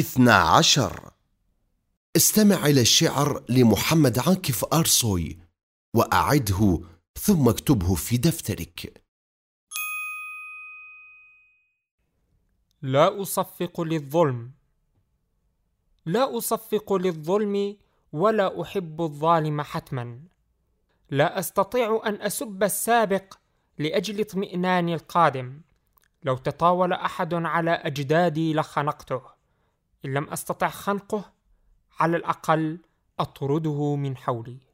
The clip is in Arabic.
اثنا عشر. استمع إلى الشعر لمحمد عاكف أرسوي وأعده ثم اكتبه في دفترك. لا أصفق للظلم. لا أصفق للظلم ولا أحب الظالم حتما. لا أستطيع أن أسب السابق لأجل اطمئنان القادم. لو تطاول أحد على أجدادي لخنقته. إن لم أستطع خنقه على الأقل أطرده من حولي.